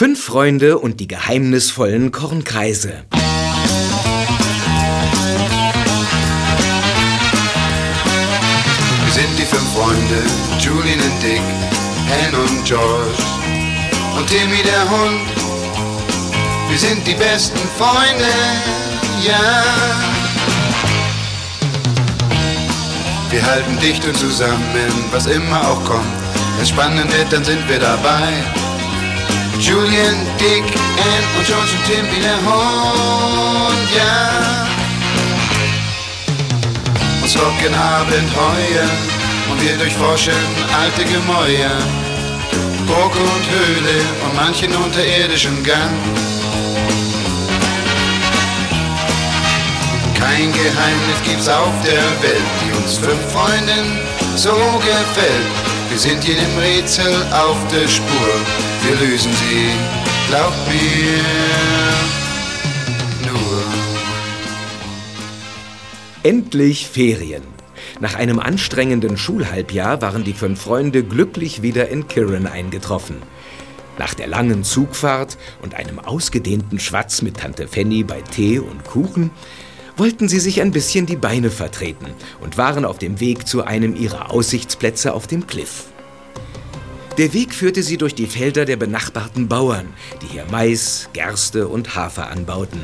Fünf Freunde und die geheimnisvollen Kornkreise. Wir sind die fünf Freunde, Julian und Dick, Hen und George und Timmy der Hund. Wir sind die besten Freunde, ja. Wir halten dicht und zusammen, was immer auch kommt. Wenn spannend wird, dann sind wir dabei. Julian, Dick, Ann und George und Timmy der Hund, ja. Uns locken Abenteuer und wir durchforschen alte Gemäuer. Burg und Höhle und manchen unterirdischen Gang. Kein Geheimnis gibt's auf der Welt, die uns fünf Freunden so gefällt. Wir sind jedem Rätsel auf der Spur, wir lösen sie, glaub mir, nur. Endlich Ferien. Nach einem anstrengenden Schulhalbjahr waren die fünf Freunde glücklich wieder in Kirin eingetroffen. Nach der langen Zugfahrt und einem ausgedehnten Schwatz mit Tante Fanny bei Tee und Kuchen wollten sie sich ein bisschen die Beine vertreten und waren auf dem Weg zu einem ihrer Aussichtsplätze auf dem Kliff. Der Weg führte sie durch die Felder der benachbarten Bauern, die hier Mais, Gerste und Hafer anbauten.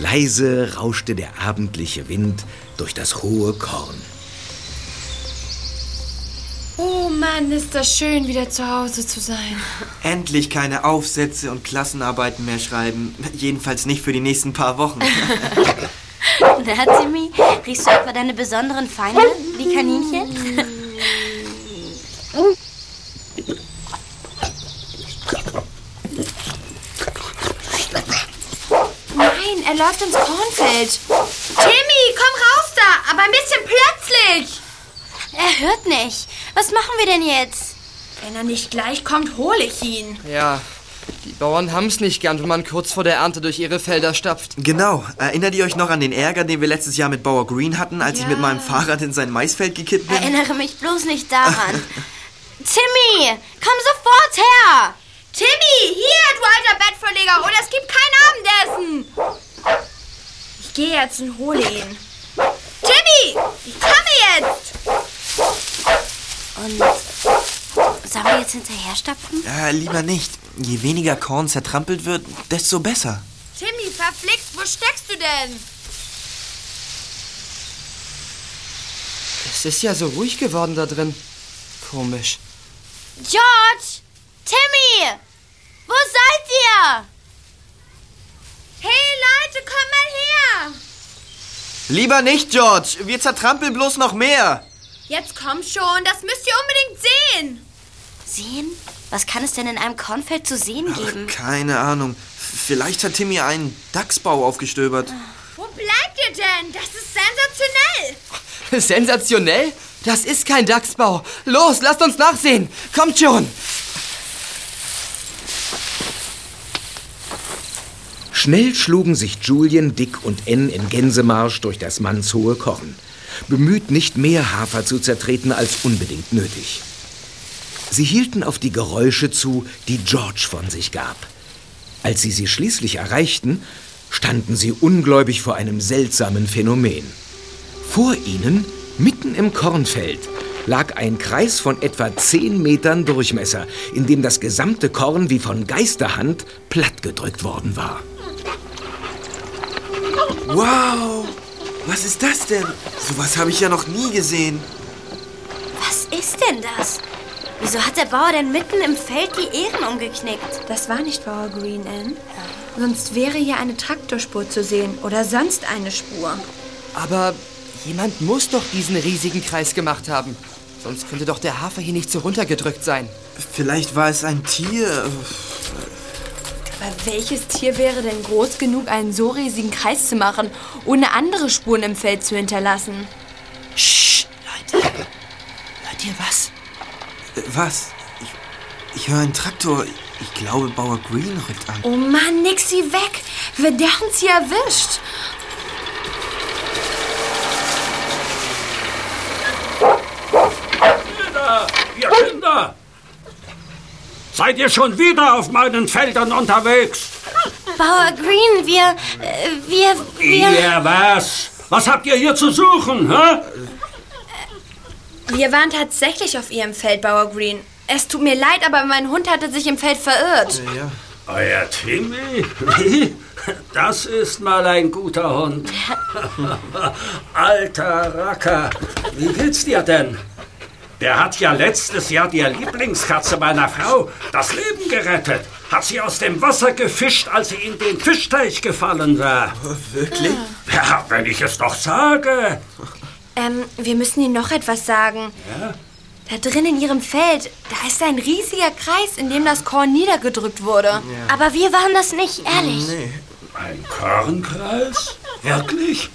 Leise rauschte der abendliche Wind durch das hohe Korn. Oh Mann, ist das schön, wieder zu Hause zu sein. Endlich keine Aufsätze und Klassenarbeiten mehr schreiben. Jedenfalls nicht für die nächsten paar Wochen. Na, Timmy, riechst du etwa deine besonderen Feinde, die Kaninchen? Nein, er läuft ins Kornfeld. Timmy, komm raus da, aber ein bisschen plötzlich. Er hört nicht. Was machen wir denn jetzt? Wenn er nicht gleich kommt, hole ich ihn. Ja, die Bauern haben's nicht gern, wenn man kurz vor der Ernte durch ihre Felder stapft. Genau. Erinnert ihr euch noch an den Ärger, den wir letztes Jahr mit Bauer Green hatten, als ich Ja. mit meinem Fahrrad in sein Maisfeld gekippt bin? Erinnere mich bloß nicht daran. Timmy, komm sofort her! Timmy, hier, du alter Bettverleger, oder es gibt kein Abendessen. Ich gehe jetzt und hole ihn. Timmy, ich komme jetzt. Und sollen wir jetzt hinterher stapfen? Ja, lieber nicht. Je weniger Korn zertrampelt wird, desto besser. Timmy, verflixt, wo steckst du denn? Es ist ja so ruhig geworden da drin. Komisch. George! Timmy! Wo seid ihr? Hey Leute, komm mal her. Lieber nicht, George. Wir zertrampeln bloß noch mehr. Jetzt komm schon, das müsst ihr unbedingt sehen. Sehen? Was kann es denn in einem Kornfeld zu sehen geben? Keine Ahnung. Vielleicht hat Timmy einen Dachsbau aufgestöbert. Wo bleibt ihr denn? Das ist sensationell. Sensationell? Das ist kein Dachsbau. Los, lasst uns nachsehen. Kommt schon. Schnell schlugen sich Julian, Dick und N in Gänsemarsch durch das mannshohe Korn, bemüht nicht mehr Hafer zu zertreten als unbedingt nötig. Sie hielten auf die Geräusche zu, die George von sich gab. Als sie sie schließlich erreichten, standen sie ungläubig vor einem seltsamen Phänomen. Vor ihnen, mitten im Kornfeld, lag ein Kreis von etwa zehn Metern Durchmesser, in dem das gesamte Korn wie von Geisterhand plattgedrückt worden war. Wow! Was ist das denn? Sowas habe ich ja noch nie gesehen. Was ist denn das? Wieso hat der Bauer denn mitten im Feld die Ähren umgeknickt? Das war nicht Bauer Green, Ann. Sonst wäre hier eine Traktorspur zu sehen oder sonst eine Spur. Aber jemand muss doch diesen riesigen Kreis gemacht haben. Sonst könnte doch der Hafer hier nicht so runtergedrückt sein. Vielleicht war es ein Tier. Aber welches Tier wäre denn groß genug, einen so riesigen Kreis zu machen, ohne andere Spuren im Feld zu hinterlassen? Psst, Leute. Hört ihr was? Was? Ich, ich höre einen Traktor. Ich glaube, Bauer Green rückt an. Oh Mann, nix sie weg. Wir haben sie erwischt. Ihr Kinder! Seid ihr schon wieder auf meinen Feldern unterwegs? Bauer Green, wir, äh, wir, wir... Ihr was? Was habt ihr hier zu suchen, hä? Wir waren tatsächlich auf Ihrem Feld, Bauer Green. Es tut mir leid, aber mein Hund hatte sich im Feld verirrt. Euer Timmy? Das ist mal ein guter Hund. Alter Racker, wie geht's dir denn? Der hat ja letztes Jahr die Lieblingskatze meiner Frau das Leben gerettet. Hat sie aus dem Wasser gefischt, als sie in den Fischteich gefallen war. Wirklich? Ja, wenn ich es doch sage. Ähm, wir müssen Ihnen noch etwas sagen. Da drin in Ihrem Feld, da ist ein riesiger Kreis, in dem das Korn niedergedrückt wurde. Aber wir waren das nicht, ehrlich. Ein Kornkreis? Wirklich?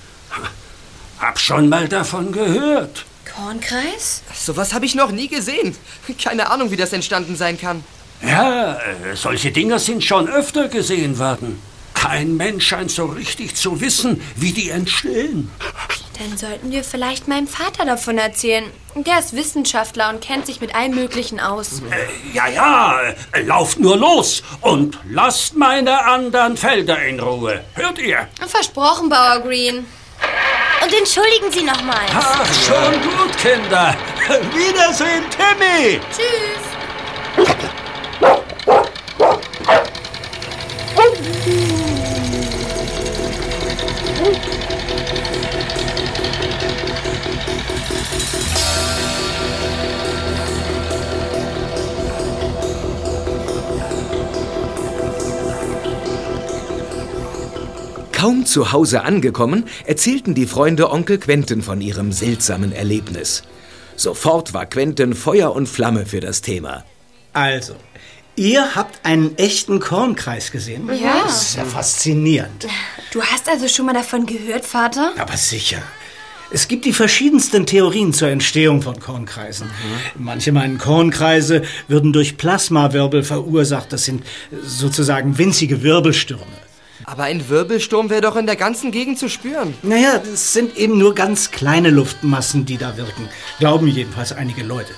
Hab schon mal davon gehört. Kornkreis? Sowas habe ich noch nie gesehen. Keine Ahnung, wie das entstanden sein kann. Ja, äh, solche Dinger sind schon öfter gesehen worden. Kein Mensch scheint so richtig zu wissen, wie die entstehen. Dann sollten wir vielleicht meinem Vater davon erzählen. Der ist Wissenschaftler und kennt sich mit allem Möglichen aus. Äh, ja, ja, äh, lauft nur los und lasst meine anderen Felder in Ruhe. Hört ihr? Versprochen, Bauer Green. Und entschuldigen Sie nochmal. Ach, schon gut, Kinder. Wiedersehen, Timmy. Tschüss. Kaum zu Hause angekommen, erzählten die Freunde Onkel Quentin von ihrem seltsamen Erlebnis. Sofort war Quentin Feuer und Flamme für das Thema. Also, ihr habt einen echten Kornkreis gesehen. Ja. Das ist ja faszinierend. Du hast also schon mal davon gehört, Vater? Aber sicher. Es gibt die verschiedensten Theorien zur Entstehung von Kornkreisen. Manche meinen, Kornkreise würden durch Plasmawirbel verursacht. Das sind sozusagen winzige Wirbelstürme. Aber ein Wirbelsturm wäre doch in der ganzen Gegend zu spüren. Naja, es sind eben nur ganz kleine Luftmassen, die da wirken. Glauben jedenfalls einige Leute.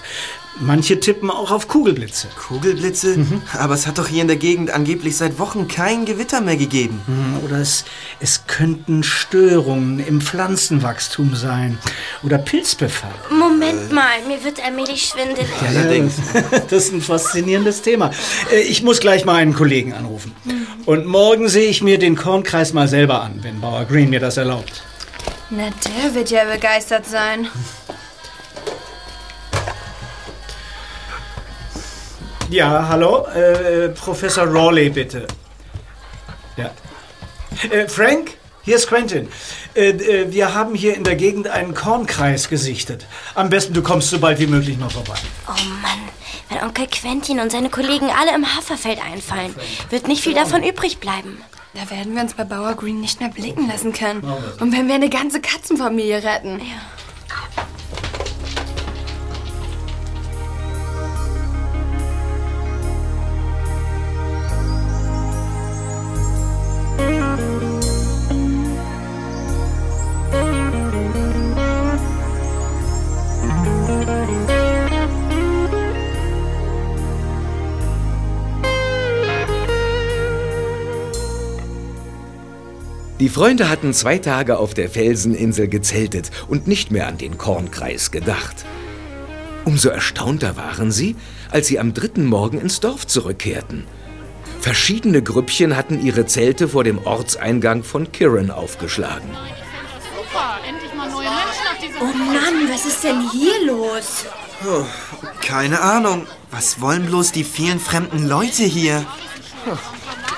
Manche tippen auch auf Kugelblitze. Kugelblitze? Aber es hat doch hier in der Gegend angeblich seit Wochen kein Gewitter mehr gegeben. Hm, Oder es, es könnten Störungen im Pflanzenwachstum sein. Oder Pilzbefall. Moment mal, mir wird allmählich schwindelig. Allerdings. Das ist ein faszinierendes Thema. Äh, Ich muss gleich mal einen Kollegen anrufen. Und morgen sehe ich mir den Kornkreis mal selber an, wenn Bauer Green mir das erlaubt. Na, der wird ja begeistert sein. Ja, hallo? Äh, Professor Rawley, bitte. Ja. Äh, Frank, hier ist Quentin. Äh, äh, wir haben hier in der Gegend einen Kornkreis gesichtet. Am besten, du kommst so bald wie möglich mal vorbei. Oh Mann, wenn Onkel Quentin und seine Kollegen alle im Haferfeld einfallen, wird nicht viel davon übrig bleiben. Da werden wir uns bei Bauer Green nicht mehr blicken lassen können. Und wenn wir eine ganze Katzenfamilie retten. Die Freunde hatten zwei Tage auf der Felseninsel gezeltet und nicht mehr an den Kornkreis gedacht. Umso erstaunter waren sie, als sie am dritten Morgen ins Dorf zurückkehrten. Verschiedene Grüppchen hatten ihre Zelte vor dem Ortseingang von Kirin aufgeschlagen. Oh Mann, was ist denn hier los? Keine Ahnung. Was wollen bloß die vielen fremden Leute hier?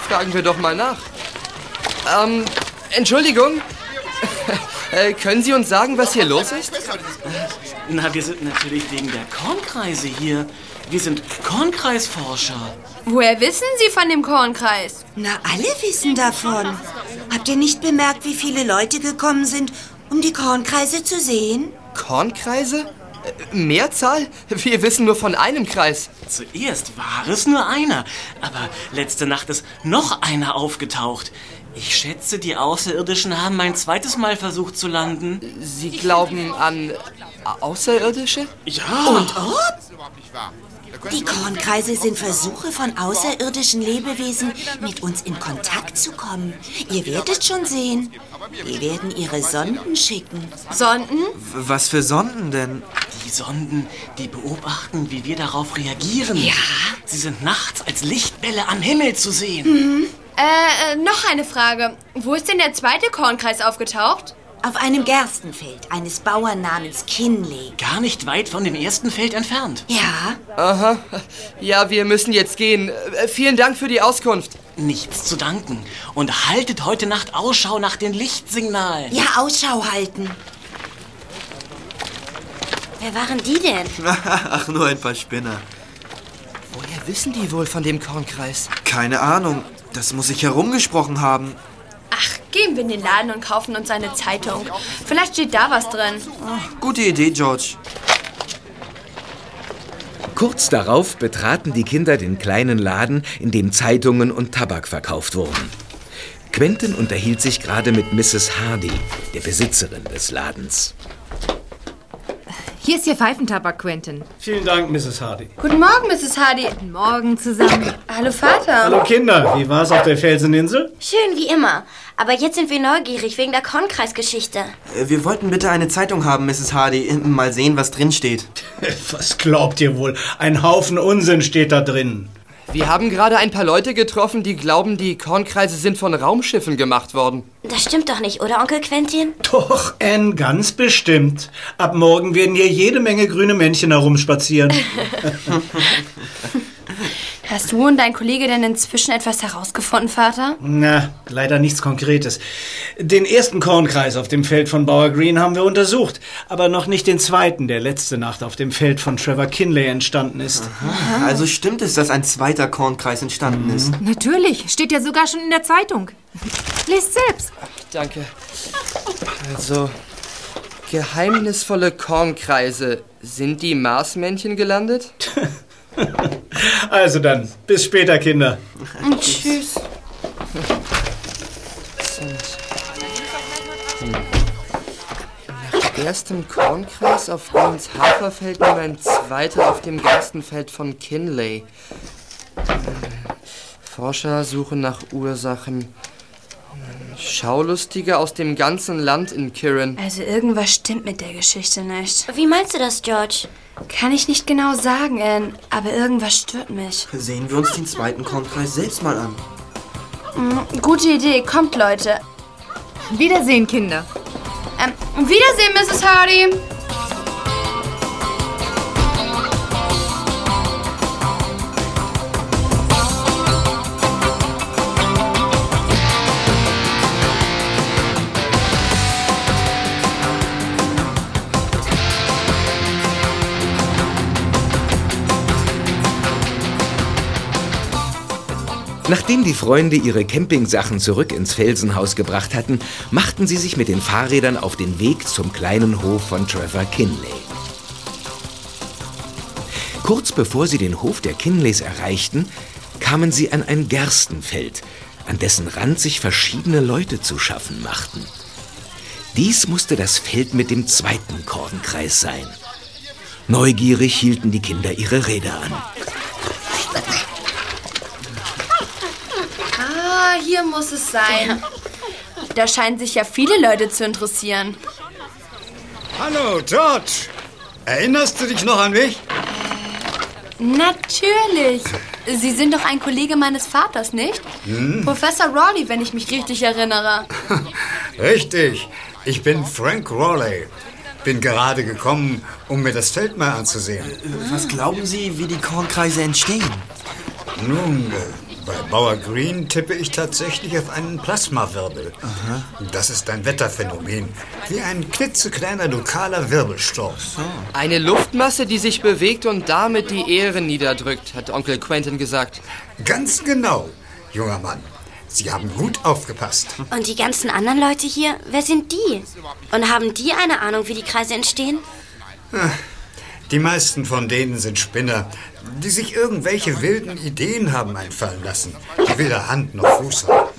Fragen wir doch mal nach. Ähm, Entschuldigung. äh, können Sie uns sagen, was hier los ist? Na, wir sind natürlich wegen der Kornkreise hier. Wir sind Kornkreisforscher. Woher wissen Sie von dem Kornkreis? Na, alle wissen davon. Habt ihr nicht bemerkt, wie viele Leute gekommen sind, um die Kornkreise zu sehen? Kornkreise? Äh, Mehrzahl? Wir wissen nur von einem Kreis. Zuerst war es nur einer, aber letzte Nacht ist noch einer aufgetaucht. Ich schätze, die Außerirdischen haben ein zweites Mal versucht zu landen. Sie glauben an Außerirdische? Ja. Und ob? Die Kornkreise sind Versuche von außerirdischen Lebewesen, mit uns in Kontakt zu kommen. Ihr werdet schon sehen. Wir werden ihre Sonden schicken. Sonden? Was für Sonden denn? Die Sonden, die beobachten, wie wir darauf reagieren. Ja. Sie sind nachts als Lichtbälle am Himmel zu sehen. Äh, äh, noch eine Frage. Wo ist denn der zweite Kornkreis aufgetaucht? Auf einem Gerstenfeld eines Bauern namens Kinley. Gar nicht weit von dem ersten Feld entfernt. Ja, Aha. Ja, wir müssen jetzt gehen. Äh, vielen Dank für die Auskunft. Nichts zu danken. Und haltet heute Nacht Ausschau nach den Lichtsignalen. ja, Ausschau halten. Wer waren die denn? Ach, nur ein paar Spinner. Woher wissen die wohl von dem Kornkreis? Keine Ahnung. Das muss sich herumgesprochen haben. Ach, gehen wir in den Laden und kaufen uns eine Zeitung. Vielleicht steht da was drin. Gute Idee, George. Kurz darauf betraten die Kinder den kleinen Laden, in dem Zeitungen und Tabak verkauft wurden. Quentin unterhielt sich gerade mit Mrs. Hardy, der Besitzerin des Ladens. Hier ist Ihr Pfeifentabak, Quentin. Vielen Dank, Mrs. Hardy. Guten Morgen, Mrs. Hardy. Guten Morgen zusammen. Hallo, Vater. Hallo Kinder, wie war's auf der Felseninsel? Schön wie immer. Aber jetzt sind wir neugierig wegen der Kornkreisgeschichte. Äh, Wir wollten bitte eine Zeitung haben, Mrs. Hardy. Mal sehen, was drin steht. Was glaubt ihr wohl? Ein Haufen Unsinn steht da drin. Wir haben gerade ein paar Leute getroffen, die glauben, die Kornkreise sind von Raumschiffen gemacht worden. Das stimmt doch nicht, oder, Onkel Quentin? Doch, Anne, ganz bestimmt. Ab morgen werden hier jede Menge grüne Männchen herumspazieren. Hast du und dein Kollege denn inzwischen etwas herausgefunden, Vater? Na, leider nichts Konkretes. Den ersten Kornkreis auf dem Feld von Bauer Green haben wir untersucht, aber noch nicht den zweiten, der letzte Nacht auf dem Feld von Trevor Kinley entstanden ist. Also stimmt es, dass ein zweiter Kornkreis entstanden ist? Natürlich, steht ja sogar schon in der Zeitung. Lest selbst. Danke. Also, geheimnisvolle Kornkreise. Sind die Marsmännchen gelandet? Also dann, bis später, Kinder. Und tschüss. Nach erstem Kornkreis auf Greens Haferfeld nun ein zweiter auf dem Gerstenfeld von Kinley. Äh, Forscher suchen nach Ursachen. Schaulustige aus dem ganzen Land in Kirin. Also irgendwas stimmt mit der Geschichte nicht. Wie meinst du das, George? Kann ich nicht genau sagen, Anne, aber irgendwas stört mich. Sehen wir uns den zweiten Kornkreis selbst mal an. Mhm, gute Idee, kommt Leute. Wiedersehen, Kinder. Ähm, Wiedersehen, Mrs. Hardy. Nachdem die Freunde ihre Campingsachen zurück ins Felsenhaus gebracht hatten, machten sie sich mit den Fahrrädern auf den Weg zum kleinen Hof von Trevor Kinley. Kurz bevor sie den Hof der Kinleys erreichten, kamen sie an ein Gerstenfeld, an dessen Rand sich verschiedene Leute zu schaffen machten. Dies musste das Feld mit dem zweiten Kornkreis sein. Neugierig hielten die Kinder ihre Räder an. Ah, hier muss es sein. Da scheinen sich ja viele Leute zu interessieren. Hallo, George. Erinnerst du dich noch an mich? Natürlich. Sie sind doch ein Kollege meines Vaters, nicht? Hm? Professor Rawley, wenn ich mich richtig erinnere. Richtig. Ich bin Frank Rawley. Bin gerade gekommen, um mir das Feld mal anzusehen. Was glauben Sie, wie die Kornkreise entstehen? Nun, äh, bei Bauer Green tippe ich tatsächlich auf einen Plasmawirbel. Das ist ein Wetterphänomen, wie ein klitzekleiner lokaler Wirbelsturz. Eine Luftmasse, die sich bewegt und damit die Erde niederdrückt, hat Onkel Quentin gesagt. Ganz genau, junger Mann. Sie haben gut aufgepasst. Und die ganzen anderen Leute hier, wer sind die? Und haben die eine Ahnung, wie die Kreise entstehen? Die meisten von denen sind Spinner, die sich irgendwelche wilden Ideen haben einfallen lassen, die weder Hand noch Fuß haben.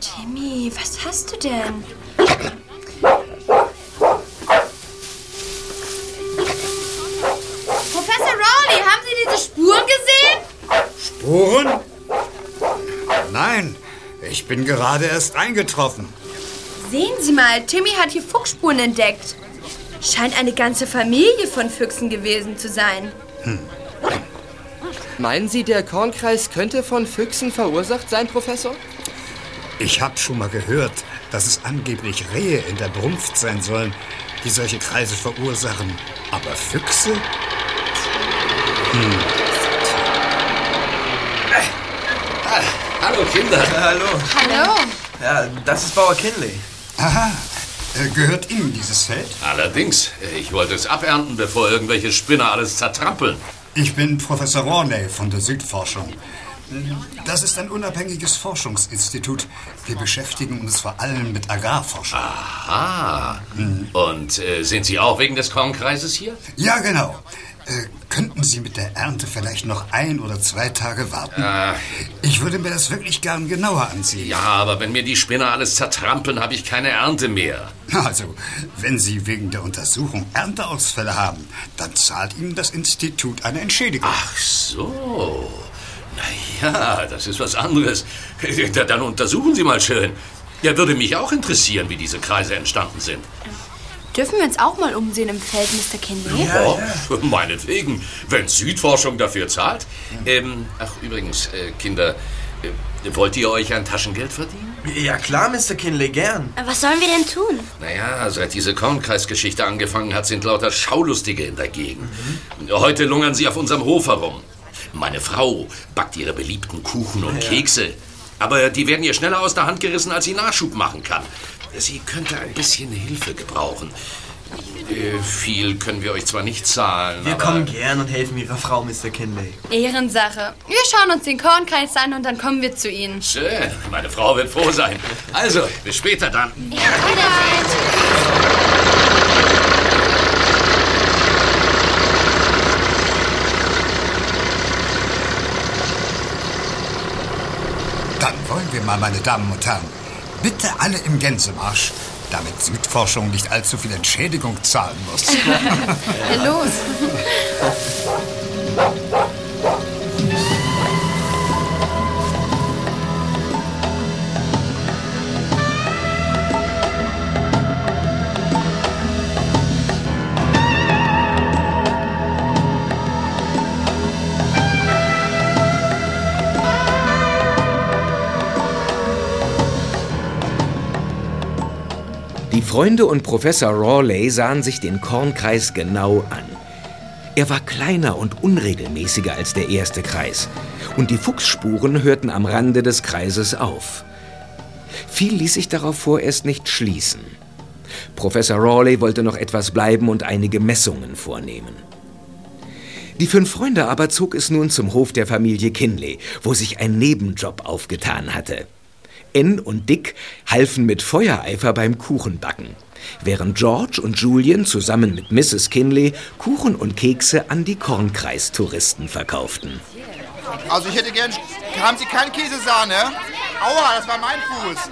Timmy, was hast du denn? Professor Rowley, haben Sie diese Spuren gesehen? Spuren? Nein, ich bin gerade erst eingetroffen. Sehen Sie mal, Timmy hat hier Fuchsspuren entdeckt. Scheint eine ganze Familie von Füchsen gewesen zu sein. Meinen Sie, der Kornkreis könnte von Füchsen verursacht sein, Professor? Ich habe schon mal gehört, dass es angeblich Rehe in der Brunft sein sollen, die solche Kreise verursachen. Aber Füchse? Hm. Hallo Kinder. hallo. Hallo. Ja, das ist Bauer Kinley. Aha. Äh, Gehört Ihnen dieses Feld? Allerdings, ich wollte es abernten, bevor irgendwelche Spinner alles zertrampeln. Ich bin Professor Warney von der Südforschung. Das ist ein unabhängiges Forschungsinstitut. Wir beschäftigen uns vor allem mit Agrarforschung. Aha. Und äh, sind Sie auch wegen des Kornkreises hier? Ja, genau. Äh, könnten Sie mit der Ernte vielleicht noch ein oder zwei Tage warten? Äh, Ich würde mir das wirklich gern genauer ansehen. ja, aber wenn mir die Spinner alles zertrampeln, habe ich keine Ernte mehr. Also, wenn Sie wegen der Untersuchung Ernteausfälle haben, dann zahlt Ihnen das Institut eine Entschädigung. Ach so. Na ja, das ist was anderes. Da- Dann untersuchen Sie mal schön. Ja, würde mich auch interessieren, wie diese Kreise entstanden sind. Dürfen wir uns auch mal umsehen im Feld, Mr. Kinley? oh, meinetwegen, wenn Südforschung dafür zahlt. Ähm, ach, übrigens, äh, Kinder, äh, wollt ihr euch ein Taschengeld verdienen? Ja klar, Mr. Kinley, gern. Was sollen wir denn tun? Naja, seit diese Kornkreisgeschichte angefangen hat, sind lauter Schaulustige in der Gegend. Heute lungern sie auf unserem Hof herum. Meine Frau backt ihre beliebten Kuchen und Kekse. Aber die werden ihr schneller aus der Hand gerissen, als sie Nachschub machen kann. Sie könnte ein bisschen Hilfe gebrauchen. Äh, viel können wir euch zwar nicht zahlen, Wir aber... kommen gern und helfen Ihrer Frau, Mr. Kinley. Ehrensache. Wir schauen uns den Kornkreis an und dann kommen wir zu Ihnen. Schön, meine Frau wird froh sein. Also, bis später dann. Dann wollen wir mal, meine Damen und Herren. Bitte alle im Gänsemarsch, damit Südforschung nicht allzu viel Entschädigung zahlen muss. Los. Freunde und Professor Rawley sahen sich den Kornkreis genau an. Er war kleiner und unregelmäßiger als der erste Kreis, und die Fuchsspuren hörten am Rande des Kreises auf. Viel ließ sich darauf vorerst nicht schließen. Professor Rawley wollte noch etwas bleiben und einige Messungen vornehmen. Die fünf Freunde aber zog es nun zum Hof der Familie Kinley, wo sich ein Nebenjob aufgetan hatte. Ann und Dick halfen mit Feuereifer beim Kuchenbacken, während George und Julian zusammen mit Mrs. Kinley Kuchen und Kekse an die Kornkreistouristen verkauften. Also ich hätte gern... Haben Sie keine Käsesahne? Aua, das war mein Fuß.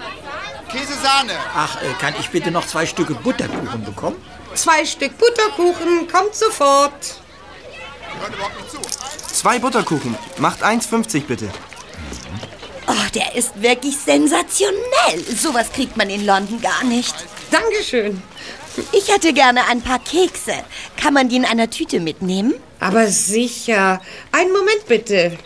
Käsesahne. Ach, äh, kann ich bitte noch zwei Stücke Butterkuchen bekommen? Zwei Stück Butterkuchen, kommt sofort. Hört überhaupt nicht zu. Zwei Butterkuchen. Macht 1,50 bitte. Der ist wirklich sensationell. Sowas kriegt man in London gar nicht. Dankeschön. Ich hätte gerne ein paar Kekse. Kann man die in einer Tüte mitnehmen? Aber sicher. Einen Moment bitte.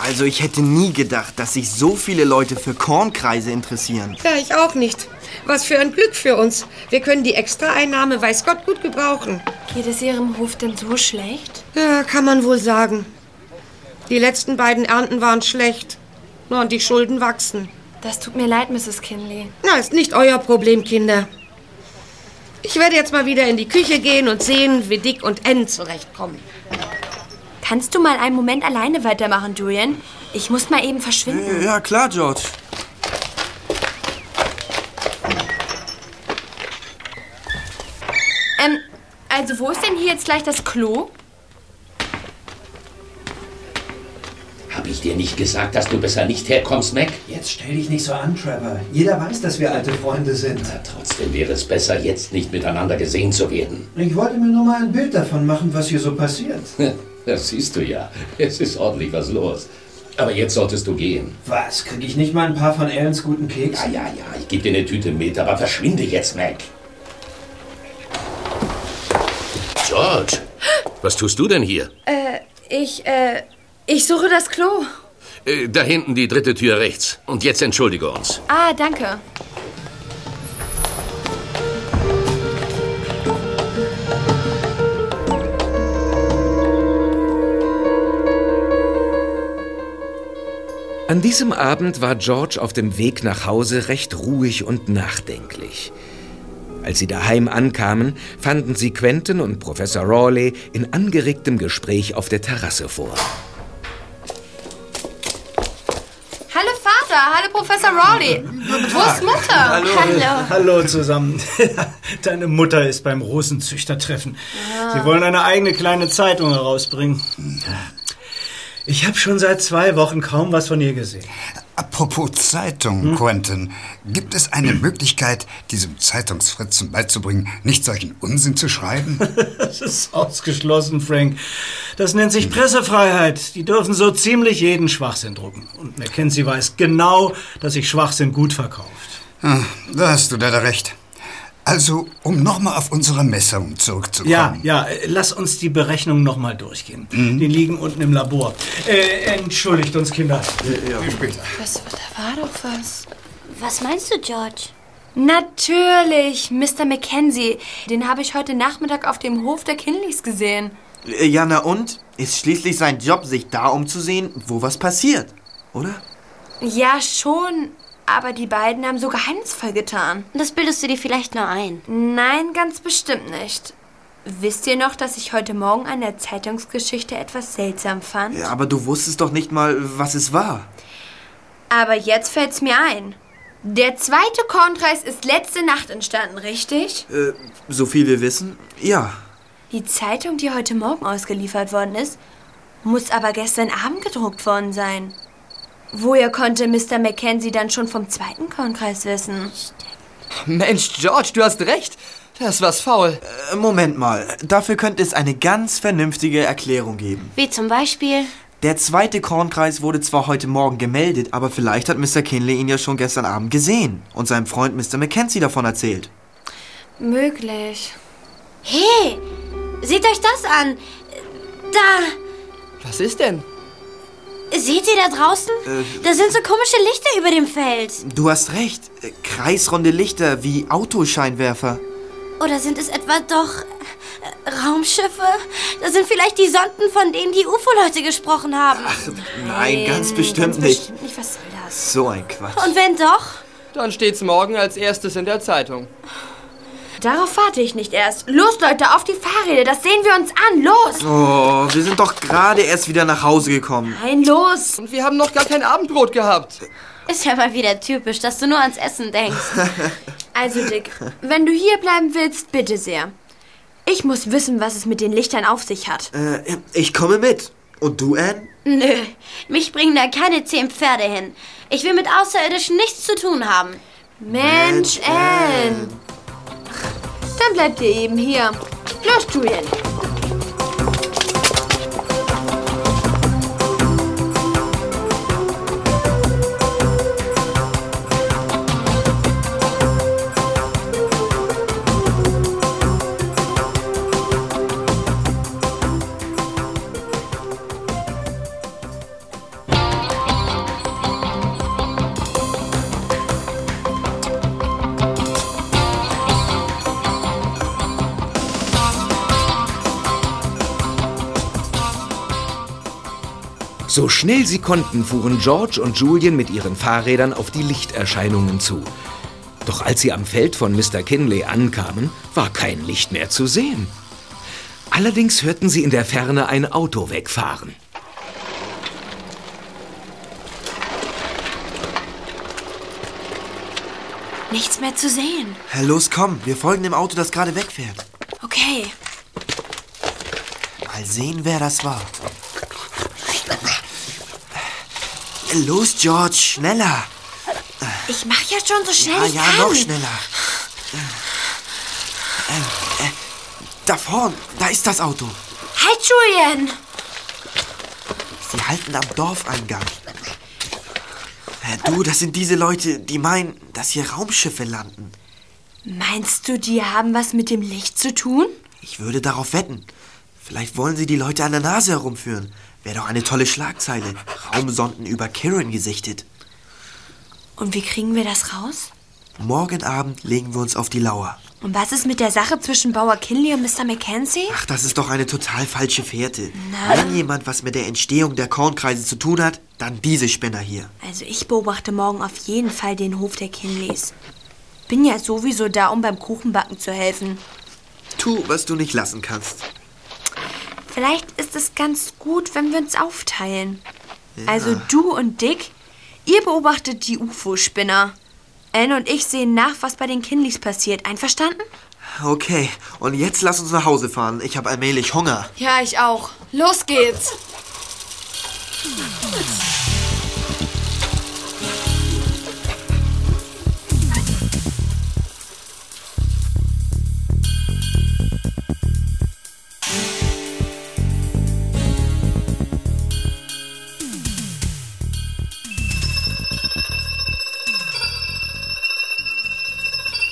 Also ich hätte nie gedacht, dass sich so viele Leute für Kornkreise interessieren. Ja, ich auch nicht. Was für ein Glück für uns. Wir können die Extraeinnahme, weiß Gott, gut gebrauchen. Geht es Ihrem Hof denn so schlecht? Ja, kann man wohl sagen. Die letzten beiden Ernten waren schlecht. Na, und die Schulden wachsen. Das tut mir leid, Mrs. Kinley. Na, ist nicht euer Problem, Kinder. Ich werde jetzt mal wieder in die Küche gehen und sehen, wie Dick und Ann zurechtkommen. Kannst du mal einen Moment alleine weitermachen, Julian? Ich muss mal eben verschwinden. Ja, klar, George. Ähm, also wo ist denn hier jetzt gleich das Klo? Habe ich dir nicht gesagt, dass du besser nicht herkommst, Mac? Jetzt stell dich nicht so an, Trevor. Jeder weiß, dass wir alte Freunde sind. Na, trotzdem wäre es besser, jetzt nicht miteinander gesehen zu werden. Ich wollte mir nur mal ein Bild davon machen, was hier so passiert. Das siehst du ja. Es ist ordentlich was los. Aber jetzt solltest du gehen. Was? Krieg ich nicht mal ein paar von Alans guten Keksen? Ja, ja, ja. Ich gebe dir eine Tüte mit, aber verschwinde jetzt, Mac. George, was tust du denn hier? Äh, ich, äh, ich suche das Klo. Äh, da hinten die dritte Tür rechts. Und jetzt entschuldige uns. Ah, danke. An diesem Abend war George auf dem Weg nach Hause recht ruhig und nachdenklich. Als sie daheim ankamen, fanden sie Quentin und Professor Rawley in angeregtem Gespräch auf der Terrasse vor. Professor Rawley. Wo ist Mutter? Hallo. Hallo zusammen. Deine Mutter ist beim Rosenzüchtertreffen. Ah. Sie wollen eine eigene kleine Zeitung herausbringen. Ich habe schon seit zwei Wochen kaum was von ihr gesehen. Apropos Zeitung, Quentin. Gibt es eine Möglichkeit, diesem Zeitungsfritzen beizubringen, nicht solchen Unsinn zu schreiben? Das ist ausgeschlossen, Frank. Das nennt sich Pressefreiheit. Die dürfen so ziemlich jeden Schwachsinn drucken. Und Mackenzie weiß genau, dass sich Schwachsinn gut verkauft. Ah, Da hast du leider recht. Also, um nochmal auf unsere Messung zurückzukommen. Ja, ja, lass uns die Berechnungen nochmal durchgehen. Die liegen unten im Labor. Äh, entschuldigt uns, Kinder. Bis später. Was, da war doch was. Was meinst du, George? Natürlich, Mr. Mackenzie. Den habe ich heute Nachmittag auf dem Hof der Kinleys gesehen. Äh, Ja, na und? Ist schließlich sein Job, sich da umzusehen, wo was passiert, oder? Ja, schon. Aber die beiden haben so geheimnisvoll getan. Das bildest du dir vielleicht nur ein. Nein, ganz bestimmt nicht. Wisst ihr noch, dass ich heute Morgen an der Zeitungsgeschichte etwas seltsam fand? Ja, aber du wusstest doch nicht mal, was es war. Aber jetzt fällt's mir ein. Der zweite Kornkreis ist letzte Nacht entstanden, richtig? Äh, so viel wir wissen, ja. Die Zeitung, die heute Morgen ausgeliefert worden ist, muss aber gestern Abend gedruckt worden sein. Woher konnte Mr. Mackenzie dann schon vom zweiten Kornkreis wissen? Mensch, George, du hast recht. Da ist was faul. Äh, Moment mal, dafür könnte es eine ganz vernünftige Erklärung geben. Wie zum Beispiel? Der zweite Kornkreis wurde zwar heute Morgen gemeldet, aber vielleicht hat Mr. Kinley ihn ja schon gestern Abend gesehen und seinem Freund Mr. Mackenzie davon erzählt. Möglich. Hey, seht euch das an. Da, Was ist denn? Seht ihr da draußen? Äh. Da sind so komische Lichter über dem Feld. Du hast recht, äh, kreisrunde Lichter wie Autoscheinwerfer. Oder sind es etwa doch äh, Raumschiffe? Das sind vielleicht die Sonden, von denen die UFO-Leute gesprochen haben. Nein, ganz bestimmt ganz nicht. bestimmt nicht. Was soll das? So ein Quatsch. Und wenn doch? Dann steht's morgen als erstes in der Zeitung. Darauf warte ich nicht erst. Los, Leute, auf die Fahrräder. Das sehen wir uns an. Los! Oh, wir sind doch gerade erst wieder nach Hause gekommen. Nein, los! Und wir haben noch gar kein Abendbrot gehabt. Ist ja mal wieder typisch, dass du nur ans Essen denkst. Also, Dick, wenn du hier bleiben willst, bitte sehr. Ich muss wissen, was es mit den Lichtern auf sich hat. Äh, ich komme mit. Und du, Anne? Nö, mich bringen da keine zehn Pferde hin. Ich will mit Außerirdischen nichts zu tun haben. Mensch, Anne. Dann bleibt ihr eben hier. Los, Julian. So schnell sie konnten, fuhren George und Julian mit ihren Fahrrädern auf die Lichterscheinungen zu. Doch als sie am Feld von Mr. Kinley ankamen, war kein Licht mehr zu sehen. Allerdings hörten sie in der Ferne ein Auto wegfahren. Nichts mehr zu sehen. Herr, los, komm. Wir folgen dem Auto, das gerade wegfährt. Okay. Mal sehen, wer das war. Los, George, schneller. Ich mach ja schon so schnell Ja, ich ja, kann. noch schneller. Äh, äh, da vorn, da ist das Auto. Halt, Julian! Sie halten am Dorfeingang. Äh, du, das sind diese Leute, die meinen, dass hier Raumschiffe landen. Meinst du, die haben was mit dem Licht zu tun? Ich würde darauf wetten. Vielleicht wollen sie die Leute an der Nase herumführen. Wäre doch eine tolle Schlagzeile. Raumsonden über Kirin gesichtet. Und wie kriegen wir das raus? Morgen Abend legen wir uns auf die Lauer. Und was ist mit der Sache zwischen Bauer Kinley und Mr. Mackenzie? Ach, das ist doch eine total falsche Fährte. Na? Wenn jemand was mit der Entstehung der Kornkreise zu tun hat, dann diese Spinner hier. Also ich beobachte morgen auf jeden Fall den Hof der Kinleys. Bin ja sowieso da, um beim Kuchenbacken zu helfen. Tu, was du nicht lassen kannst. Vielleicht ist es ganz gut, wenn wir uns aufteilen. Ja. Also du und Dick, ihr beobachtet die UFO-Spinner. Anne und ich sehen nach, was bei den Kinleys passiert. Einverstanden? Okay, und jetzt lass uns nach Hause fahren. Ich habe allmählich Hunger. Ja, ich auch. Los geht's.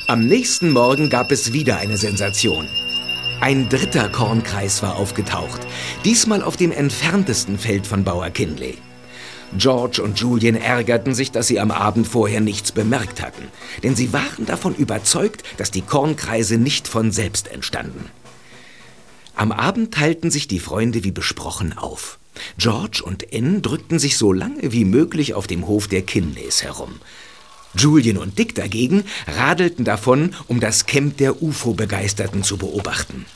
Am nächsten Morgen gab es wieder eine Sensation. Ein dritter Kornkreis war aufgetaucht, diesmal auf dem entferntesten Feld von Bauer Kinley. George und Julian ärgerten sich, dass sie am Abend vorher nichts bemerkt hatten, denn sie waren davon überzeugt, dass die Kornkreise nicht von selbst entstanden. Am Abend teilten sich die Freunde wie besprochen auf. George und Anne drückten sich so lange wie möglich auf dem Hof der Kinleys herum. Julian und Dick dagegen radelten davon, um das Camp der UFO-Begeisterten zu beobachten.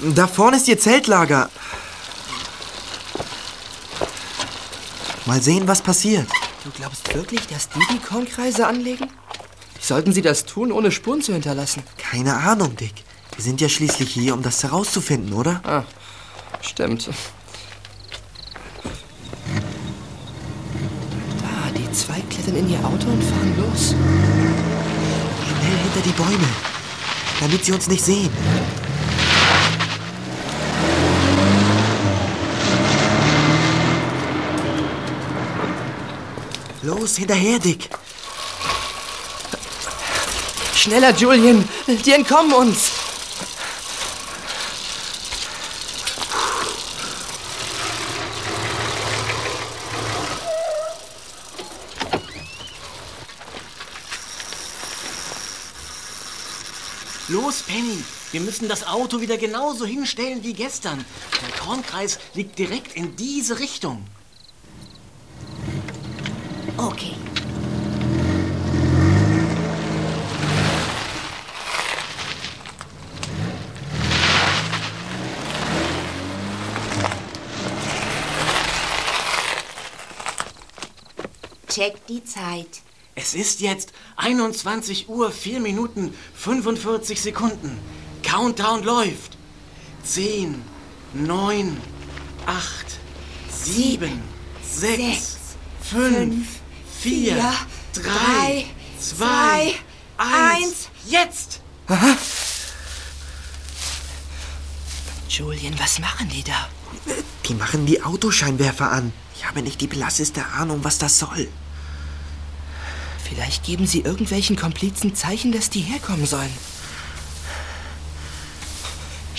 Da vorne ist ihr Zeltlager. Mal sehen, was passiert. Du glaubst wirklich, dass die die Kornkreise anlegen? Wie sollten sie das tun, ohne Spuren zu hinterlassen? Keine Ahnung, Dick. Wir sind ja schließlich hier, um das herauszufinden, oder? Ah, stimmt. Da, die zwei klettern in ihr Auto und fahren los. Schnell hinter die Bäume, damit sie uns nicht sehen. Los, hinterher, Dick. Schneller, Julian! Die entkommen uns! Los, Penny. Wir müssen das Auto wieder genauso hinstellen wie gestern. Der Kornkreis liegt direkt in diese Richtung. Okay. Check die Zeit. Es ist jetzt 21 Uhr 4 Minuten 45 Sekunden. Countdown läuft. 10, 9, 8, 7, 6, 5, 4, 3, 2, 1. Jetzt! Julian, was machen die da? Die machen die Autoscheinwerfer an. Ich habe nicht die blasseste Ahnung, was das soll. Vielleicht geben sie irgendwelchen Komplizen Zeichen, dass die herkommen sollen.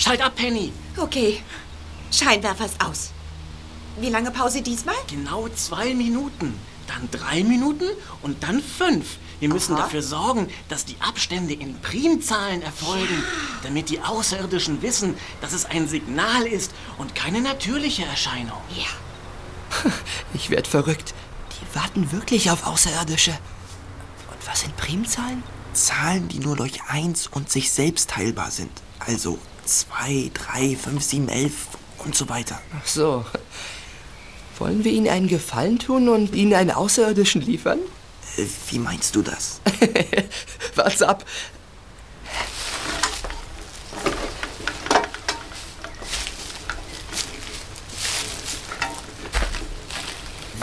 Schalt ab, Penny. Okay. Scheinwerfer ist aus. Wie lange Pause diesmal? Genau zwei Minuten. Dann drei Minuten und dann fünf. Wir müssen Aha. dafür sorgen, dass die Abstände in Primzahlen erfolgen, damit die Außerirdischen wissen, dass es ein Signal ist und keine natürliche Erscheinung. Ja. Ich werd verrückt. Die warten wirklich auf Außerirdische. Und was sind Primzahlen? Zahlen, die nur durch 1 und sich selbst teilbar sind. Also 2, 3, 5, 7, 11 und so weiter. Ach so. Wollen wir ihnen einen Gefallen tun und ihnen einen Außerirdischen liefern? Äh, Wie meinst du das? Wart's ab.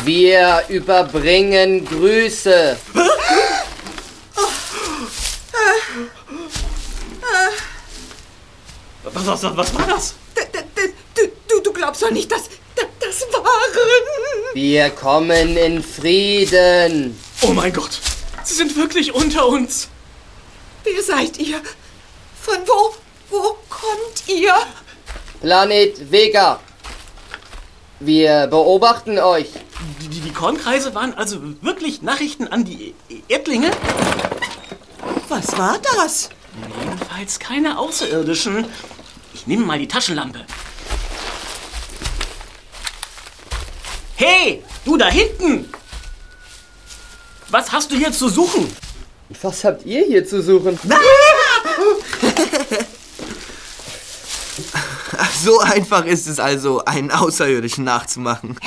Wir überbringen Grüße. Was, was, was war das? Du, du, du glaubst doch nicht, dass das, das waren... Wir kommen in Frieden. Oh mein Gott, sie sind wirklich unter uns. Wer seid ihr? Von wo, wo kommt ihr? Planet Vega. Wir beobachten euch. Die, die, die Kornkreise waren also wirklich Nachrichten an die Erdlinge? Was war das? Jedenfalls keine Außerirdischen. Ich nehme mal die Taschenlampe. Hey, du da hinten! Was hast du hier zu suchen? Was habt ihr hier zu suchen? So einfach ist es also, einen Außerirdischen nachzumachen.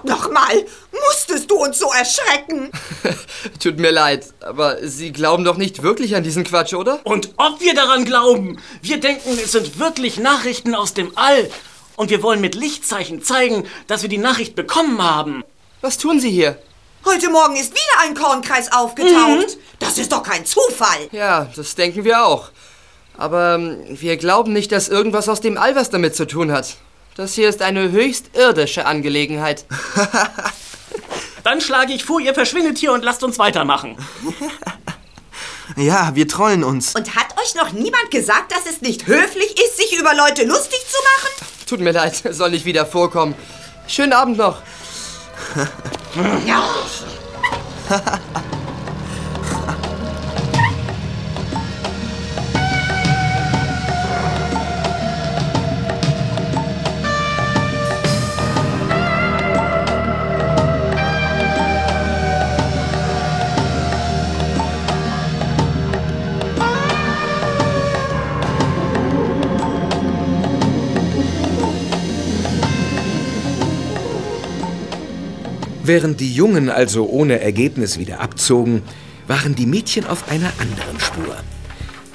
Herrgott nochmal! Musstest du uns so erschrecken? Tut mir leid, aber Sie glauben doch nicht wirklich an diesen Quatsch, oder? Und ob wir daran glauben? Wir denken, es sind wirklich Nachrichten aus dem All. Und wir wollen mit Lichtzeichen zeigen, dass wir die Nachricht bekommen haben. Was tun Sie hier? Heute Morgen ist wieder ein Kornkreis aufgetaucht. Das ist doch kein Zufall. Ja, das denken wir auch. Aber ähm, wir glauben nicht, dass irgendwas aus dem All was damit zu tun hat. Das hier ist eine höchst irdische Angelegenheit. Dann schlage ich vor, ihr verschwindet hier und lasst uns weitermachen. Ja, wir trollen uns. Und hat euch noch niemand gesagt, dass es nicht höflich ist, sich über Leute lustig zu machen? Tut mir leid, soll nicht wieder vorkommen. Schönen Abend noch. Ja. Während die Jungen also ohne Ergebnis wieder abzogen, waren die Mädchen auf einer anderen Spur.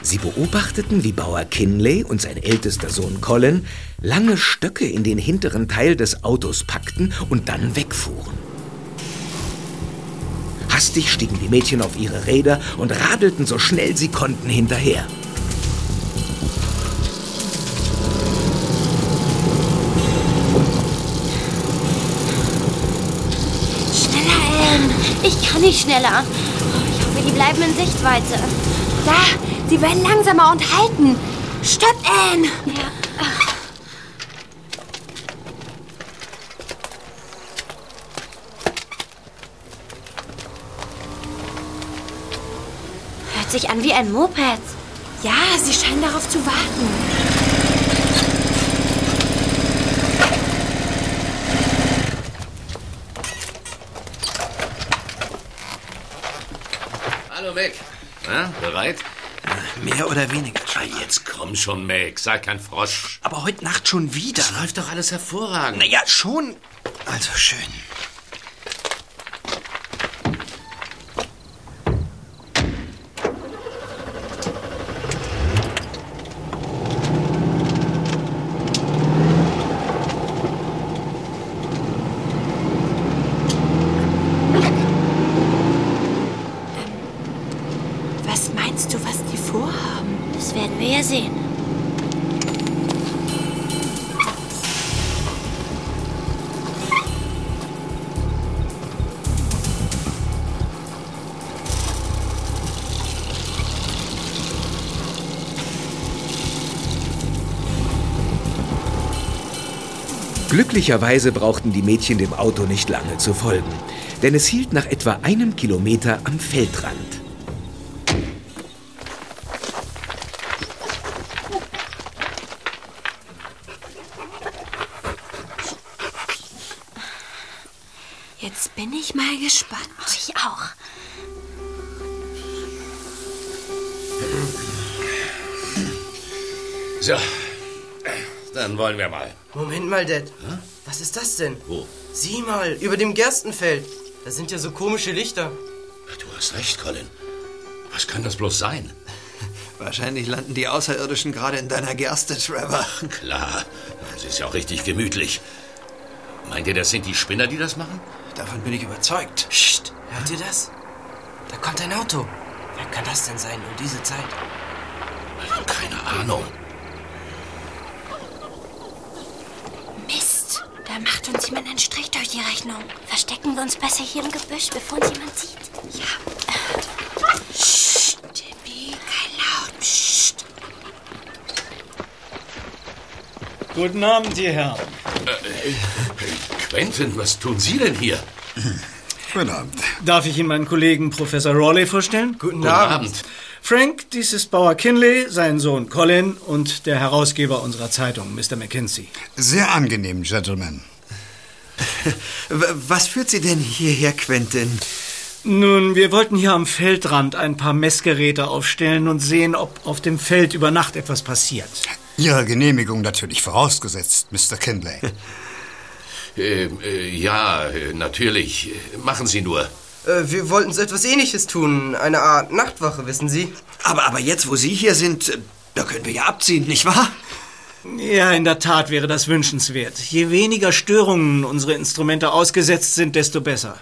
Sie beobachteten, wie Bauer Kinley und sein ältester Sohn Colin lange Stöcke in den hinteren Teil des Autos packten und dann wegfuhren. Hastig stiegen die Mädchen auf ihre Räder und radelten so schnell sie konnten hinterher. Kann nicht schneller. Ich hoffe, die bleiben in Sichtweite. Da, sie werden langsamer und halten. Stopp, Anne! Ja. Hört sich an wie ein Moped. Ja, sie scheinen darauf zu warten. Hallo, Mac. Na, bereit? Mehr oder weniger. Ah, jetzt komm schon, Mac. Sei kein Frosch. Aber heute Nacht schon wieder. Das läuft doch alles hervorragend. Naja, schon. Also schön. Glücklicherweise brauchten die Mädchen dem Auto nicht lange zu folgen, denn es hielt nach etwa einem Kilometer am Feldrand. Jetzt bin ich mal gespannt. Ich auch. So, dann wollen wir mal. Moment mal, Dad. Was ist das denn? Wo? Sieh mal, über dem Gerstenfeld. Da sind ja so komische Lichter. Du hast recht, Colin. Was kann das bloß sein? Wahrscheinlich landen die Außerirdischen gerade in deiner Gerste, Trevor. Klar, sie ist ja auch richtig gemütlich. Meint ihr, das sind die Spinner, die das machen? Davon bin ich überzeugt. Psst, hört ihr das? Da kommt ein Auto. Wer kann das denn sein um diese Zeit? Keine Ahnung. Da macht uns jemand einen Strich durch die Rechnung. Verstecken wir uns besser hier im Gebüsch, bevor uns jemand sieht. Ja. Psst, Timmy, kein Laut. Psst. Guten Abend, ihr Herren. Äh, Quentin, was tun Sie denn hier? Guten Abend. Darf ich Ihnen meinen Kollegen Professor Rawley vorstellen? Guten Guten Abend. Abend. Frank, dies ist Bauer Kinley, sein Sohn Colin und der Herausgeber unserer Zeitung, Mr. Mackenzie. Sehr angenehm, Gentlemen. Was führt Sie denn hierher, Quentin? Nun, wir wollten hier am Feldrand ein paar Messgeräte aufstellen und sehen, ob auf dem Feld über Nacht etwas passiert. Ihre Genehmigung natürlich vorausgesetzt, Mr. Kinley. äh, äh, ja, äh, natürlich. Machen Sie nur. Äh, wir wollten so etwas ähnliches tun. Eine Art Nachtwache, wissen Sie? Aber, aber jetzt, wo Sie hier sind, äh, da können wir ja abziehen, nicht wahr? Ja, in der Tat wäre das wünschenswert. Je weniger Störungen unsere Instrumente ausgesetzt sind, desto besser.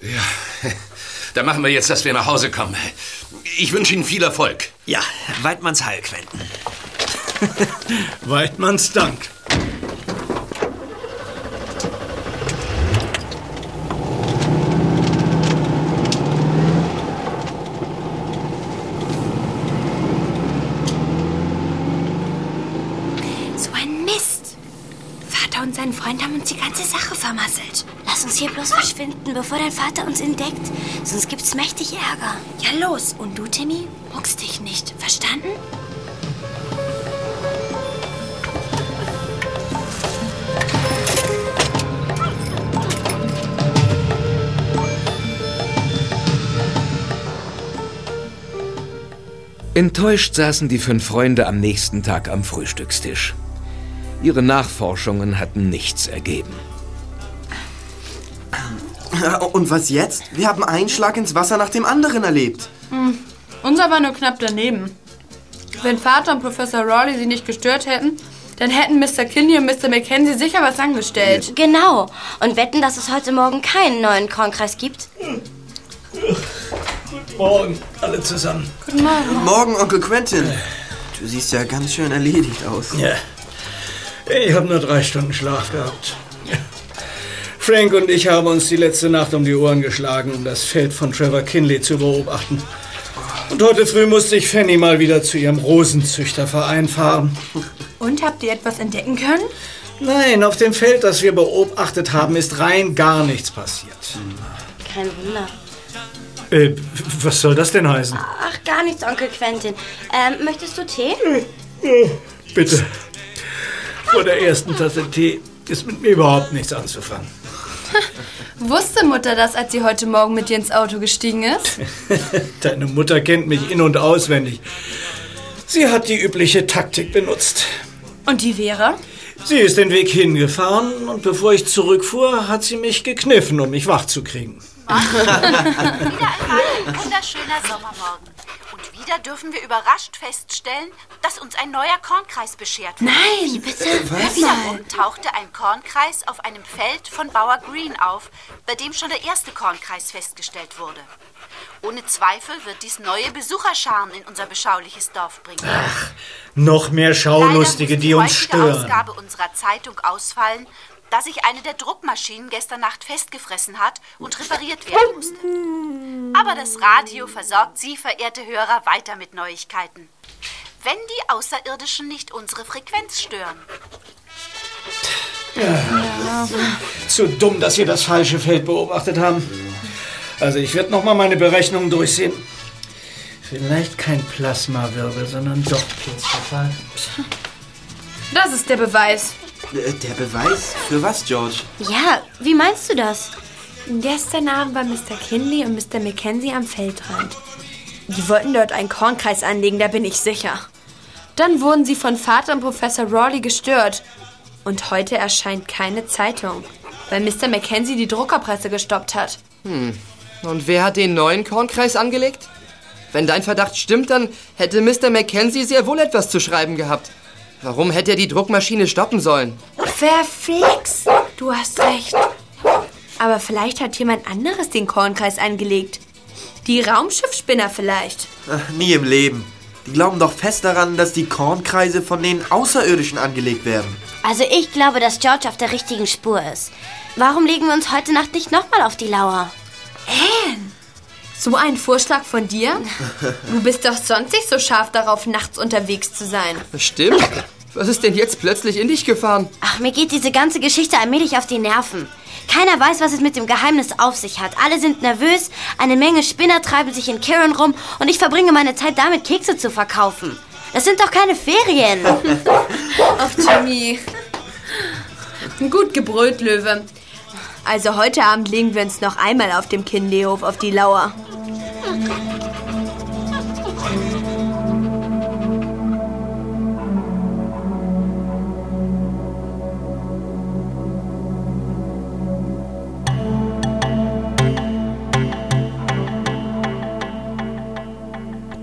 Ja, dann machen wir jetzt, dass wir nach Hause kommen. Ich wünsche Ihnen viel Erfolg. Ja, Weidmanns Heil, Quenten. Weidmanns Dank. So ein Mist. Vater und sein Freund haben uns die ganze Sache vermasselt. Lass uns hier bloß verschwinden, bevor dein Vater uns entdeckt. Sonst gibt's mächtig Ärger. Ja, los. Und du, Timmy, muckst dich nicht. Verstanden? Enttäuscht saßen die fünf Freunde am nächsten Tag am Frühstückstisch. Ihre Nachforschungen hatten nichts ergeben. Und was jetzt? Wir haben einen Schlag ins Wasser nach dem anderen erlebt. Hm. Unser war nur knapp daneben. Wenn Vater und Professor Rawley sie nicht gestört hätten, dann hätten Mr. Kinney und Mr. Mackenzie sicher was angestellt. Genau. Und wetten, dass es heute Morgen keinen neuen Kornkreis gibt? Guten Morgen, alle zusammen. Guten Morgen. Morgen, Onkel Quentin. Du siehst ja ganz schön erledigt aus. Ja. Ich habe nur drei Stunden Schlaf gehabt. Frank und ich haben uns die letzte Nacht um die Ohren geschlagen, um das Feld von Trevor Kinley zu beobachten. Und heute früh musste ich Fanny mal wieder zu ihrem Rosenzüchterverein fahren. Und habt ihr etwas entdecken können? Nein, auf dem Feld, das wir beobachtet haben, ist rein gar nichts passiert. Kein Wunder. Äh, was soll das denn heißen? Ach, gar nichts, Onkel Quentin. Ähm, möchtest du Tee? Bitte. Vor der ersten Tasse Tee ist mit mir überhaupt nichts anzufangen. Wusste Mutter das, als sie heute Morgen mit dir ins Auto gestiegen ist? Deine Mutter kennt mich in- und auswendig. Sie hat die übliche Taktik benutzt. Und die wäre? Sie ist den Weg hingefahren und bevor ich zurückfuhr, hat sie mich gekniffen, um mich wach zu kriegen. Ein wunderschöner Sommermorgen. Wieder dürfen wir überrascht feststellen, dass uns ein neuer Kornkreis beschert wurde. Nein, bitte. Was? Wiederum tauchte ein Kornkreis auf einem Feld von Bauer Green auf, bei dem schon der erste Kornkreis festgestellt wurde. Ohne Zweifel wird dies neue Besucherscharen in unser beschauliches Dorf bringen. Noch mehr Schaulustige, die uns heutige stören. Ausgabe unserer Zeitung ausfallen, da sich eine der Druckmaschinen gestern Nacht festgefressen hat und repariert werden musste. Aber das Radio versorgt Sie, verehrte Hörer, weiter mit Neuigkeiten. Wenn die Außerirdischen nicht unsere Frequenz stören. Zu dumm, dass wir das falsche Feld beobachtet haben. Also ich werde noch mal meine Berechnungen durchsehen. Vielleicht kein Plasmawirbel, sondern doch Pilzverfall. Das ist der Beweis. Äh, Der Beweis? Für was, George? Ja, wie meinst du das? Gestern Abend war Mr. Kinley und Mr. Mackenzie am Feldrand. Die wollten dort einen Kornkreis anlegen, da bin ich sicher. Dann wurden sie von Vater und Professor Rawley gestört. Und heute erscheint keine Zeitung, weil Mr. Mackenzie die Druckerpresse gestoppt hat. Hm. Und wer hat den neuen Kornkreis angelegt? Wenn dein Verdacht stimmt, dann hätte Mr. Mackenzie sehr wohl etwas zu schreiben gehabt. Warum hätte er die Druckmaschine stoppen sollen? Verflixt! Du hast recht. Aber vielleicht hat jemand anderes den Kornkreis angelegt. Die Raumschiffspinner vielleicht. Ach, nie im Leben. Die glauben doch fest daran, dass die Kornkreise von den Außerirdischen angelegt werden. Also ich glaube, dass George auf der richtigen Spur ist. Warum legen wir uns heute Nacht nicht nochmal auf die Lauer? Anne, so ein Vorschlag von dir? Du bist doch sonst nicht so scharf darauf, nachts unterwegs zu sein. Stimmt. Was ist denn jetzt plötzlich in dich gefahren? Ach, mir geht diese ganze Geschichte allmählich auf die Nerven. Keiner weiß, was es mit dem Geheimnis auf sich hat. Alle sind nervös, eine Menge Spinner treiben sich in Kirin rum und ich verbringe meine Zeit damit, Kekse zu verkaufen. Das sind doch keine Ferien. Ach, Jimmy. Gut gebrüllt, Löwe. Also heute Abend legen wir uns noch einmal auf dem Kinleyhof auf die Lauer.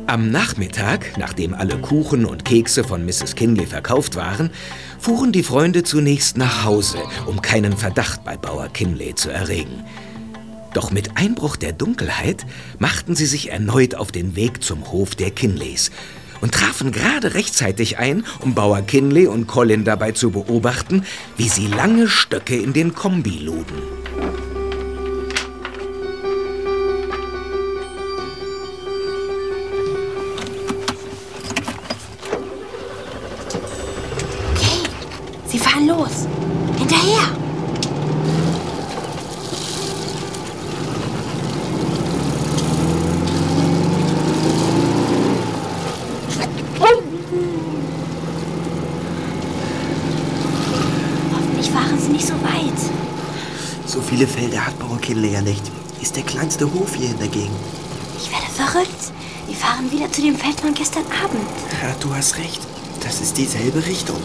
Am Nachmittag, nachdem alle Kuchen und Kekse von Mrs. Kinley verkauft waren, fuhren die Freunde zunächst nach Hause, um keinen Verdacht bei Bauer Kinley zu erregen. Doch mit Einbruch der Dunkelheit machten sie sich erneut auf den Weg zum Hof der Kinleys und trafen gerade rechtzeitig ein, um Bauer Kinley und Colin dabei zu beobachten, wie sie lange Stöcke in den Kombi luden. So viele Felder hat Bauer Kinley ja nicht. Ist der kleinste Hof hier in der Gegend. Ich werde verrückt. Wir fahren wieder zu dem Feld von gestern Abend. Ja, du hast recht. Das ist dieselbe Richtung.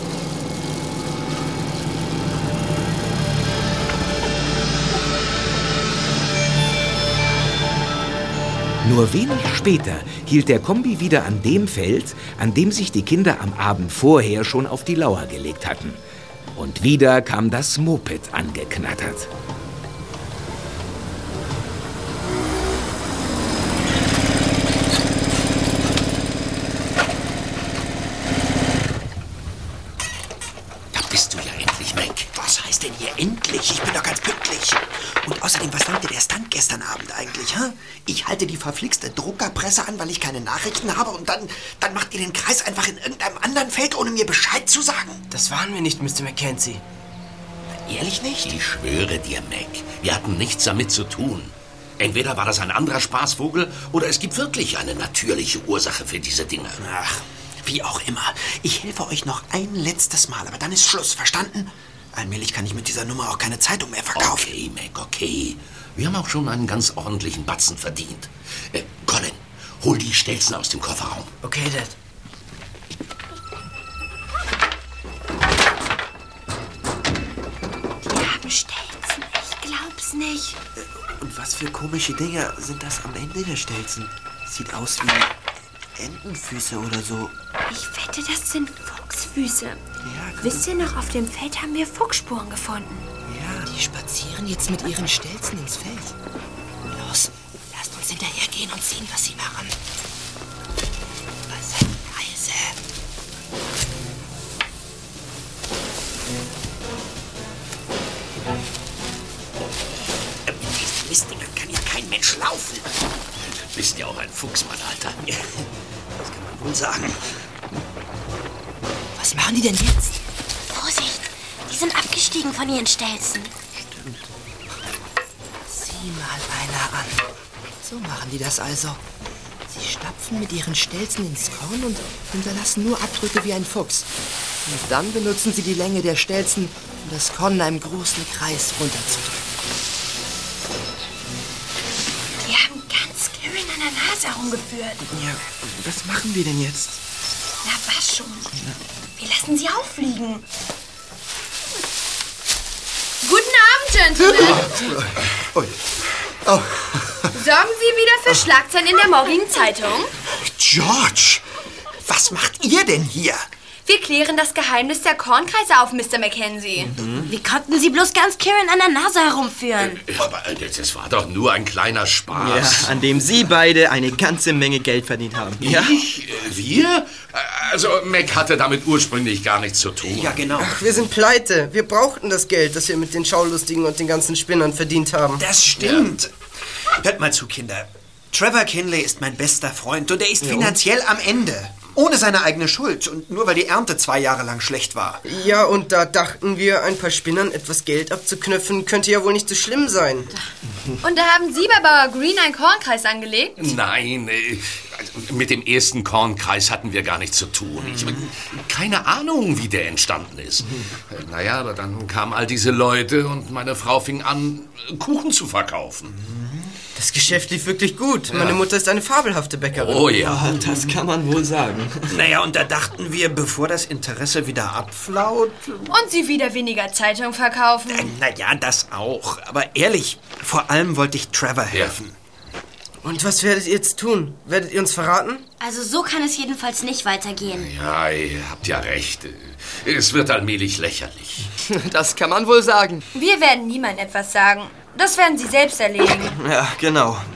Nur wenig später hielt der Kombi wieder an dem Feld, an dem sich die Kinder am Abend vorher schon auf die Lauer gelegt hatten. Und wieder kam das Moped angeknattert. Da bist du ja endlich, Mac. Was heißt denn hier endlich? Ich bin doch ganz pünktlich. Und außerdem, was sollte der Stunt gestern Abend eigentlich, hä? Ich halte die verflixte Druckerpresse an, weil ich keine Nachrichten habe und dann, dann macht ihr den Kreis einfach in irgendeinem anderen Feld, ohne mir Bescheid zu sagen. Das waren wir nicht, Mr. Mackenzie. Ehrlich nicht? Ich schwöre dir, Mac, wir hatten nichts damit zu tun. Entweder war das ein anderer Spaßvogel oder es gibt wirklich eine natürliche Ursache für diese Dinge. Ach, wie auch immer. Ich helfe euch noch ein letztes Mal, aber dann ist Schluss, verstanden? Allmählich kann ich mit dieser Nummer auch keine Zeitung mehr verkaufen. Okay, Mac, okay. Wir haben auch schon einen ganz ordentlichen Batzen verdient. Äh, Colin, hol die Stelzen aus dem Kofferraum. Okay, Dad. Die haben Stelzen. Ich glaub's nicht. Und was für komische Dinger sind das am Ende der Stelzen? Sieht aus wie Entenfüße oder so. Ich wette, das sind Fuchsfüße. Wisst ihr noch, auf dem Feld haben wir Fuchsspuren gefunden. Die spazieren jetzt mit ihren Stelzen ins Feld. Los, lasst uns hinterhergehen und sehen, was sie machen. Was leise. Mit diesen Mistdingern kann ja kein Mensch laufen. Du bist ja auch ein Fuchsmann, Alter. Das kann man wohl sagen. Was machen die denn jetzt? Vorsicht, die sind abgestiegen von ihren Stelzen. Sieh mal einer an. So machen die das also. Sie stapfen mit ihren Stelzen ins Korn und hinterlassen nur Abdrücke wie ein Fuchs. Und dann benutzen sie die Länge der Stelzen, um das Korn in einem großen Kreis runterzudrücken. Die haben ganz Karen an der Nase herumgeführt. Ja, was machen wir denn jetzt? Na, was schon? Wir lassen sie auffliegen. Guten Abend, Gentlemen. Ui. Oh, Sorgen Sie wieder für Schlagzeilen in der morgigen Zeitung? George, was macht ihr denn hier? Wir klären das Geheimnis der Kornkreise auf, Mr. Mackenzie. Wie konnten Sie bloß ganz Karen an der Nase herumführen? Aber äh, das war doch nur ein kleiner Spaß. Ja, an dem Sie beide eine ganze Menge Geld verdient haben. Ja? Ich? Äh, Wir? Äh, Also, Mac hatte damit ursprünglich gar nichts zu tun. Ja, genau. Ach, wir sind pleite. Wir brauchten das Geld, das wir mit den Schaulustigen und den ganzen Spinnern verdient haben. Das stimmt. Hört mal zu, Kinder. Trevor Kinley ist mein bester Freund und er ist Jo. finanziell am Ende. Ohne seine eigene Schuld und nur weil die Ernte zwei Jahre lang schlecht war. Ja, und da dachten wir, ein paar Spinnern etwas Geld abzuknöpfen, könnte ja wohl nicht so schlimm sein. Und da haben Sie bei Bauer Green einen Kornkreis angelegt? Nein, äh, mit dem ersten Kornkreis hatten wir gar nichts zu tun. Ich habe keine Ahnung, wie der entstanden ist. Äh, Naja, aber dann kamen all diese Leute und meine Frau fing an, Kuchen zu verkaufen. Das Geschäft lief wirklich gut. Meine Mutter ist eine fabelhafte Bäckerin. Oh ja. Das kann man wohl sagen. Naja, und da dachten wir, bevor das Interesse wieder abflaut. Und Sie wieder weniger Zeitung verkaufen? Naja, das auch. Aber ehrlich, vor allem wollte ich Trevor helfen. Und was werdet ihr jetzt tun? Werdet ihr uns verraten? Also so kann es jedenfalls nicht weitergehen. Ja, ihr habt ja recht. Es wird allmählich lächerlich. Das kann man wohl sagen. Wir werden niemand etwas sagen. Das werden Sie selbst erledigen. Ja, genau.